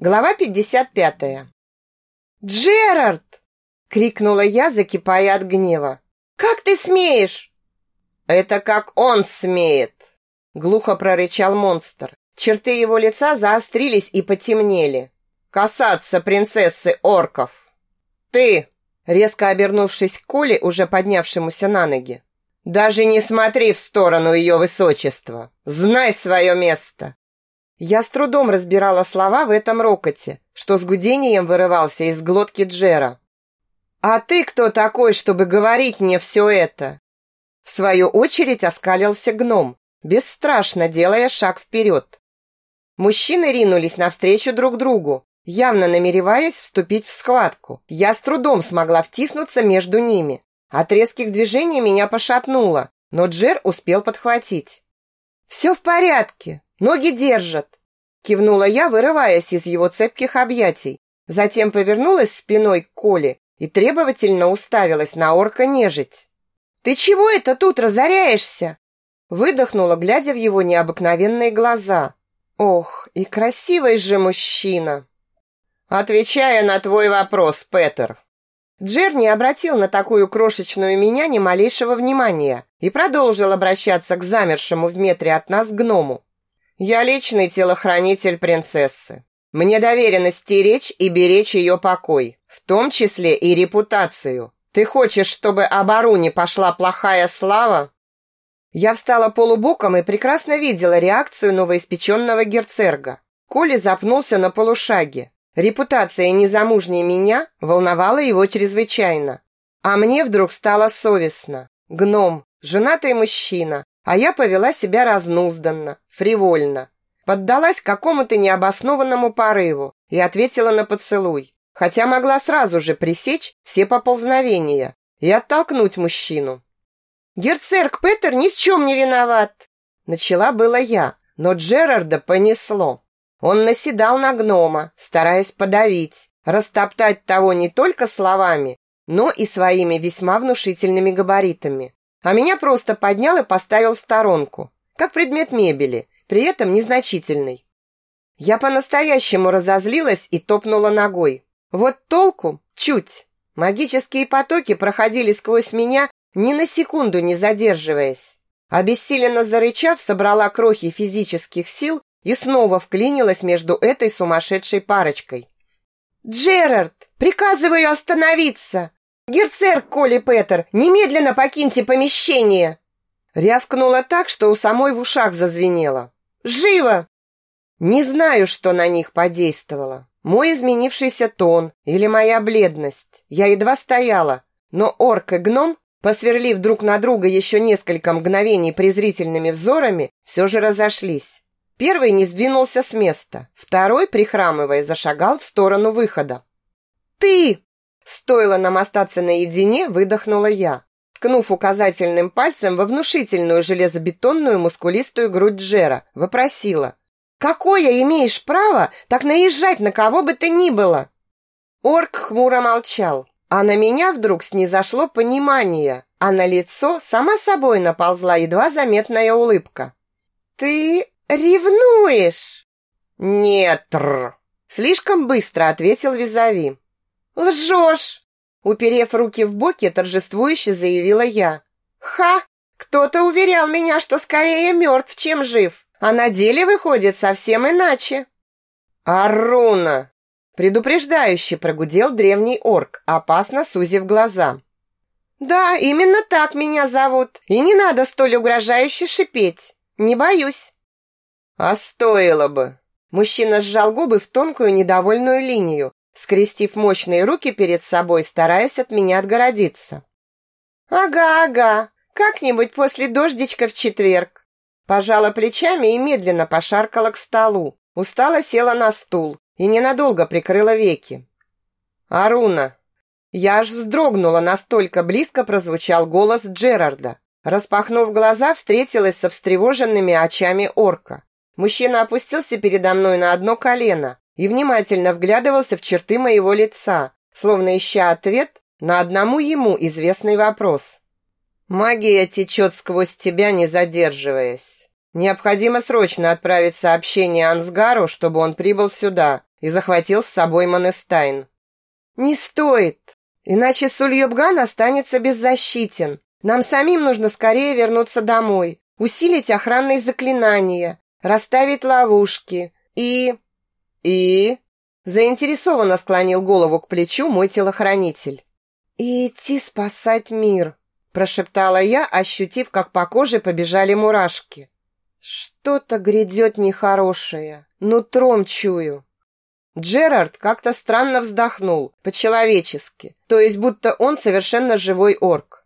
Глава 55. «Джерард!» — крикнула я, закипая от гнева. «Как ты смеешь?» «Это как он смеет!» — глухо прорычал монстр. Черты его лица заострились и потемнели. «Касаться принцессы орков!» «Ты!» — резко обернувшись к Коле, уже поднявшемуся на ноги. «Даже не смотри в сторону ее высочества! Знай свое место! Я с трудом разбирала слова в этом рокоте, что с гудением вырывался из глотки Джера. «А ты кто такой, чтобы говорить мне все это?» В свою очередь оскалился гном, бесстрашно делая шаг вперед. Мужчины ринулись навстречу друг другу, явно намереваясь вступить в схватку. Я с трудом смогла втиснуться между ними. От резких движений меня пошатнуло, но Джер успел подхватить. «Все в порядке, Ноги держат!» Кивнула я, вырываясь из его цепких объятий. Затем повернулась спиной к Коле и требовательно уставилась на орка нежить. «Ты чего это тут разоряешься?» Выдохнула, глядя в его необыкновенные глаза. «Ох, и красивый же мужчина!» «Отвечая на твой вопрос, Петер», Джер не обратил на такую крошечную меня ни малейшего внимания и продолжил обращаться к замершему в метре от нас гному. Я личный телохранитель принцессы. Мне доверено стеречь и беречь ее покой, в том числе и репутацию. Ты хочешь, чтобы об Аруне пошла плохая слава? Я встала полубоком и прекрасно видела реакцию новоиспеченного герцерга. Коли запнулся на полушаге. Репутация незамужней меня волновала его чрезвычайно. А мне вдруг стало совестно. Гном, женатый мужчина, а я повела себя разнузданно, фривольно. Поддалась какому-то необоснованному порыву и ответила на поцелуй, хотя могла сразу же пресечь все поползновения и оттолкнуть мужчину. «Герцерк Петер ни в чем не виноват!» Начала было я, но Джерарда понесло. Он наседал на гнома, стараясь подавить, растоптать того не только словами, но и своими весьма внушительными габаритами а меня просто поднял и поставил в сторонку, как предмет мебели, при этом незначительный. Я по-настоящему разозлилась и топнула ногой. Вот толку чуть. Магические потоки проходили сквозь меня, ни на секунду не задерживаясь. Обессиленно зарычав, собрала крохи физических сил и снова вклинилась между этой сумасшедшей парочкой. «Джерард, приказываю остановиться!» «Герцер Коли Петер, немедленно покиньте помещение!» Рявкнула так, что у самой в ушах зазвенело. «Живо!» Не знаю, что на них подействовало. Мой изменившийся тон или моя бледность. Я едва стояла, но орк и гном, посверлив друг на друга еще несколько мгновений презрительными взорами, все же разошлись. Первый не сдвинулся с места, второй, прихрамывая, зашагал в сторону выхода. «Ты!» Стоило нам остаться наедине, выдохнула я, ткнув указательным пальцем во внушительную железобетонную мускулистую грудь Джера, вопросила. «Какое имеешь право так наезжать на кого бы то ни было?» Орк хмуро молчал, а на меня вдруг снизошло понимание, а на лицо сама собой наползла едва заметная улыбка. «Ты ревнуешь?» «Нет, р. слишком быстро ответил Визави. «Лжешь!» Уперев руки в боки, торжествующе заявила я. «Ха! Кто-то уверял меня, что скорее мертв, чем жив, а на деле выходит совсем иначе». «Аруна!» Предупреждающе прогудел древний орк, опасно сузив глаза. «Да, именно так меня зовут, и не надо столь угрожающе шипеть. Не боюсь». «А стоило бы!» Мужчина сжал губы в тонкую недовольную линию, скрестив мощные руки перед собой, стараясь от меня отгородиться. «Ага, ага, как-нибудь после дождичка в четверг». Пожала плечами и медленно пошаркала к столу. Устала села на стул и ненадолго прикрыла веки. «Аруна!» Я аж вздрогнула, настолько близко прозвучал голос Джерарда. Распахнув глаза, встретилась со встревоженными очами орка. Мужчина опустился передо мной на одно колено, и внимательно вглядывался в черты моего лица, словно ища ответ на одному ему известный вопрос. «Магия течет сквозь тебя, не задерживаясь», Необходимо срочно отправить сообщение Ансгару, чтобы он прибыл сюда и захватил с собой Монестайн. Не стоит, иначе Сульёбган останется беззащитен. Нам самим нужно скорее вернуться домой, усилить охранные заклинания, расставить ловушки и... И... Заинтересованно склонил голову к плечу мой телохранитель. «И идти спасать мир», – прошептала я, ощутив, как по коже побежали мурашки. «Что-то грядет нехорошее, нутром чую». Джерард как-то странно вздохнул, по-человечески, то есть будто он совершенно живой орк.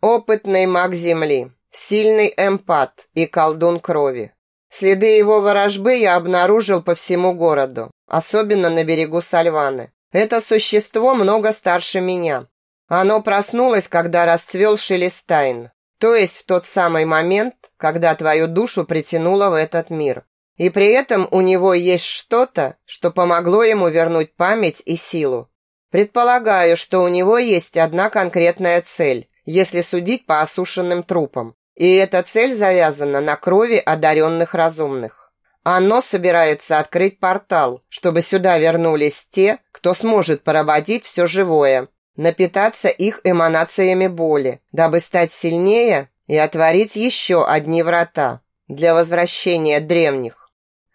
Опытный маг Земли, сильный эмпат и колдун крови. Следы его ворожбы я обнаружил по всему городу, особенно на берегу Сальваны. Это существо много старше меня. Оно проснулось, когда расцвел Шелестайн, то есть в тот самый момент, когда твою душу притянуло в этот мир. И при этом у него есть что-то, что помогло ему вернуть память и силу. Предполагаю, что у него есть одна конкретная цель, если судить по осушенным трупам. И эта цель завязана на крови одаренных разумных. Оно собирается открыть портал, чтобы сюда вернулись те, кто сможет поработить все живое, напитаться их эманациями боли, дабы стать сильнее и отворить еще одни врата для возвращения древних.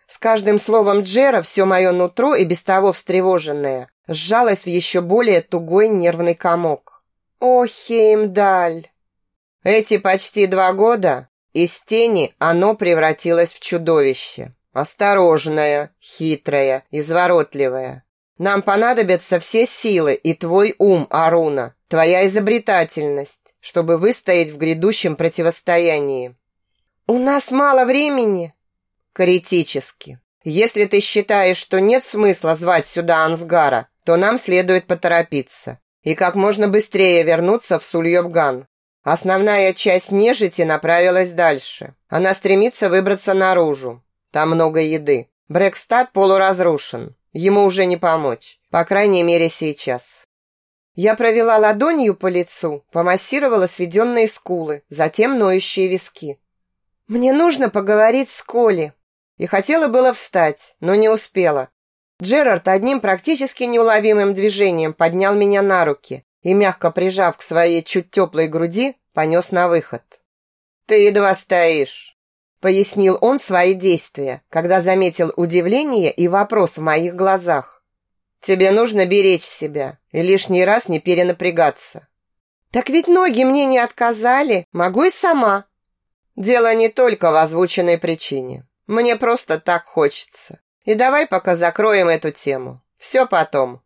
С каждым словом Джера все мое нутро и без того встревоженное сжалось в еще более тугой нервный комок. О, Хеймдаль! Эти почти два года из тени оно превратилось в чудовище. Осторожное, хитрое, изворотливое. Нам понадобятся все силы и твой ум, Аруна, твоя изобретательность, чтобы выстоять в грядущем противостоянии. У нас мало времени. Критически. Если ты считаешь, что нет смысла звать сюда Ансгара, то нам следует поторопиться и как можно быстрее вернуться в Сульёбган. Основная часть нежити направилась дальше. Она стремится выбраться наружу. Там много еды. Брекстад полуразрушен. Ему уже не помочь. По крайней мере, сейчас. Я провела ладонью по лицу, помассировала сведенные скулы, затем ноющие виски. «Мне нужно поговорить с Коли». И хотела было встать, но не успела. Джерард одним практически неуловимым движением поднял меня на руки и, мягко прижав к своей чуть теплой груди, понес на выход. «Ты едва стоишь», — пояснил он свои действия, когда заметил удивление и вопрос в моих глазах. «Тебе нужно беречь себя и лишний раз не перенапрягаться». «Так ведь ноги мне не отказали, могу и сама». «Дело не только в озвученной причине. Мне просто так хочется. И давай пока закроем эту тему. Все потом».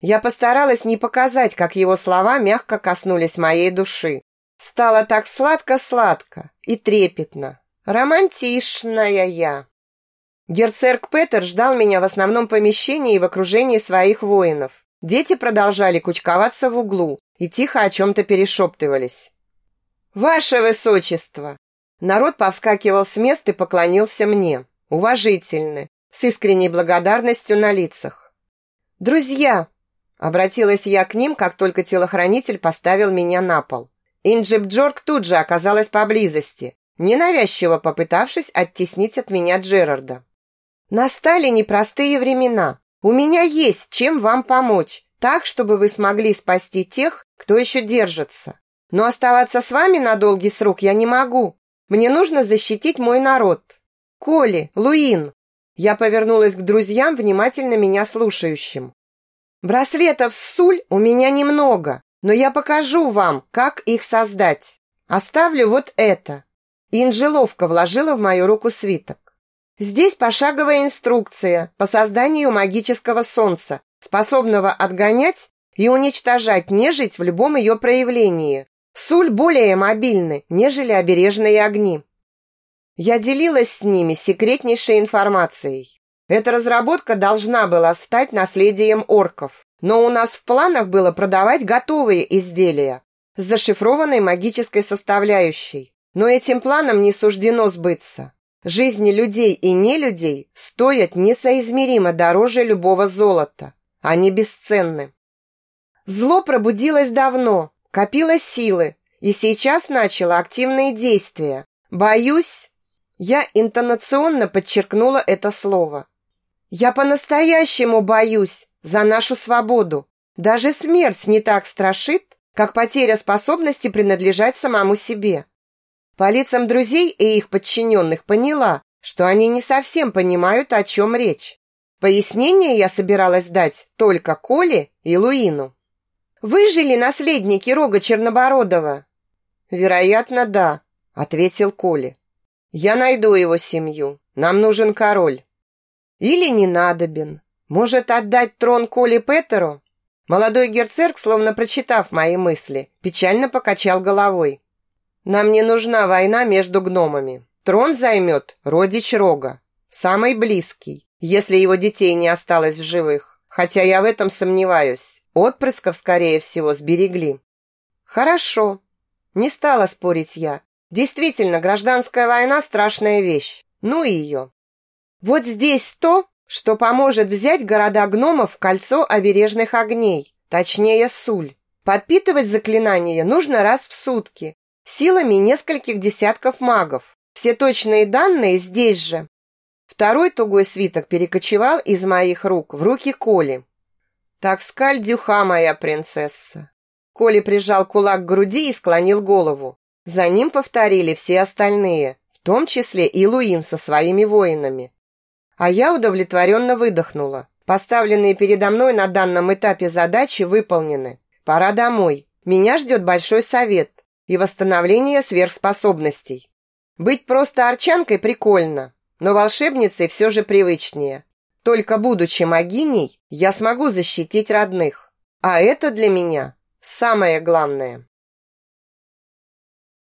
Я постаралась не показать, как его слова мягко коснулись моей души. Стало так сладко-сладко и трепетно. Романтичная я. Герцерк Петер ждал меня в основном помещении и в окружении своих воинов. Дети продолжали кучковаться в углу и тихо о чем-то перешептывались. «Ваше Высочество!» Народ повскакивал с мест и поклонился мне, уважительно, с искренней благодарностью на лицах. «Друзья!» Обратилась я к ним, как только телохранитель поставил меня на пол. Инджип Джорк тут же оказалась поблизости, ненавязчиво попытавшись оттеснить от меня Джерарда. «Настали непростые времена. У меня есть чем вам помочь, так, чтобы вы смогли спасти тех, кто еще держится. Но оставаться с вами на долгий срок я не могу. Мне нужно защитить мой народ. Коли, Луин!» Я повернулась к друзьям, внимательно меня слушающим. Браслетов с суль у меня немного, но я покажу вам, как их создать. Оставлю вот это. Инжи ловко вложила в мою руку свиток. Здесь пошаговая инструкция по созданию магического солнца, способного отгонять и уничтожать нежить в любом ее проявлении. Суль более мобильны, нежели обережные огни. Я делилась с ними секретнейшей информацией. Эта разработка должна была стать наследием орков, но у нас в планах было продавать готовые изделия с зашифрованной магической составляющей. Но этим планам не суждено сбыться. Жизни людей и нелюдей стоят несоизмеримо дороже любого золота. Они бесценны. Зло пробудилось давно, копило силы и сейчас начало активные действия. Боюсь, Я интонационно подчеркнула это слово. «Я по-настоящему боюсь за нашу свободу. Даже смерть не так страшит, как потеря способности принадлежать самому себе». По лицам друзей и их подчиненных поняла, что они не совсем понимают, о чем речь. Пояснение я собиралась дать только Коле и Луину. «Выжили наследники рога Чернобородова?» «Вероятно, да», — ответил Коля. «Я найду его семью. Нам нужен король». «Или не надобен. Может, отдать трон Коле Петеру?» Молодой герцерк, словно прочитав мои мысли, печально покачал головой. «Нам не нужна война между гномами. Трон займет родич Рога, самый близкий, если его детей не осталось в живых. Хотя я в этом сомневаюсь. Отпрысков, скорее всего, сберегли». «Хорошо», не стала спорить я. Действительно, гражданская война – страшная вещь. Ну и ее. Вот здесь то, что поможет взять города гномов в кольцо обережных огней, точнее Суль. Подпитывать заклинание нужно раз в сутки, силами нескольких десятков магов. Все точные данные здесь же. Второй тугой свиток перекочевал из моих рук в руки Коли. Так скаль дюха, моя принцесса. Коля прижал кулак к груди и склонил голову. За ним повторили все остальные, в том числе и Луин со своими воинами. А я удовлетворенно выдохнула. Поставленные передо мной на данном этапе задачи выполнены. Пора домой. Меня ждет большой совет и восстановление сверхспособностей. Быть просто арчанкой прикольно, но волшебницей все же привычнее. Только будучи магиней, я смогу защитить родных. А это для меня Самое главное.